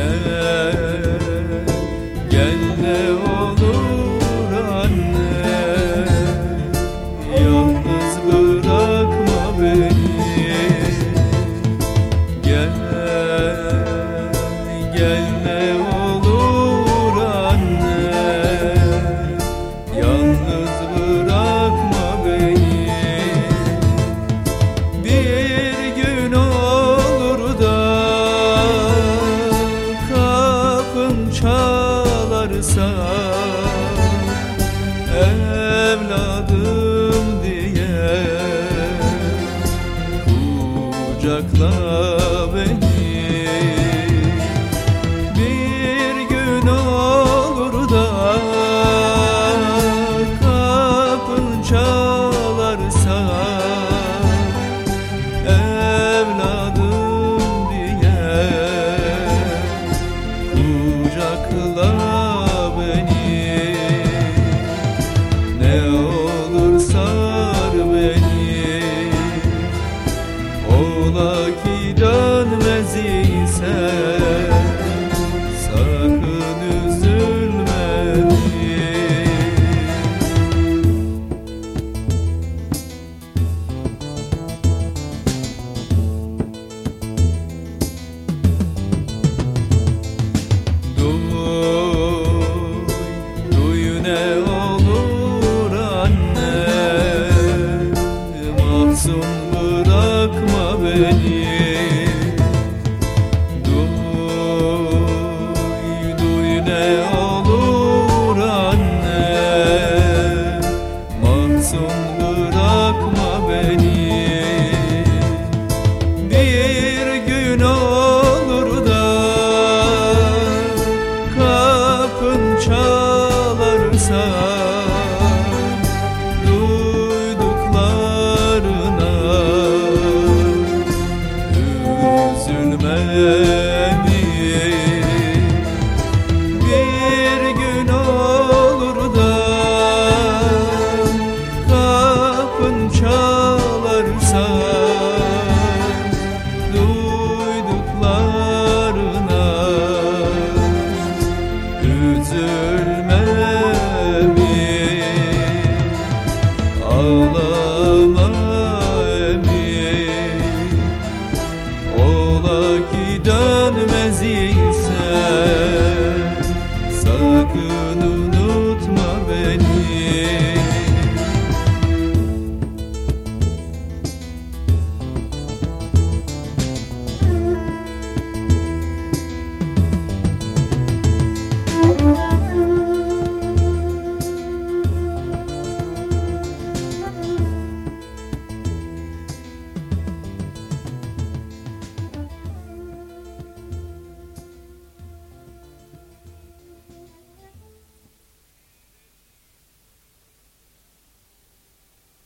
人。evladım diye. Kucakla beni. ki beni Duy, duy ne olur anne. Masum bırakma beni. Bir gün olur da Kapın çalarsa. duyduklarına üzül